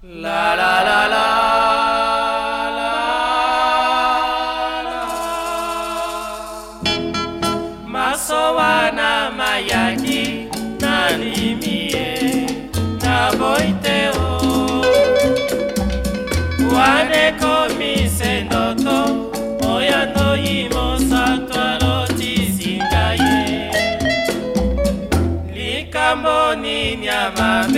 La la la la. la la wana mayaki nalimie naboiteo wanekomise ndoto oyo ndoyi mosantu alotisinga ye likambo nini amabe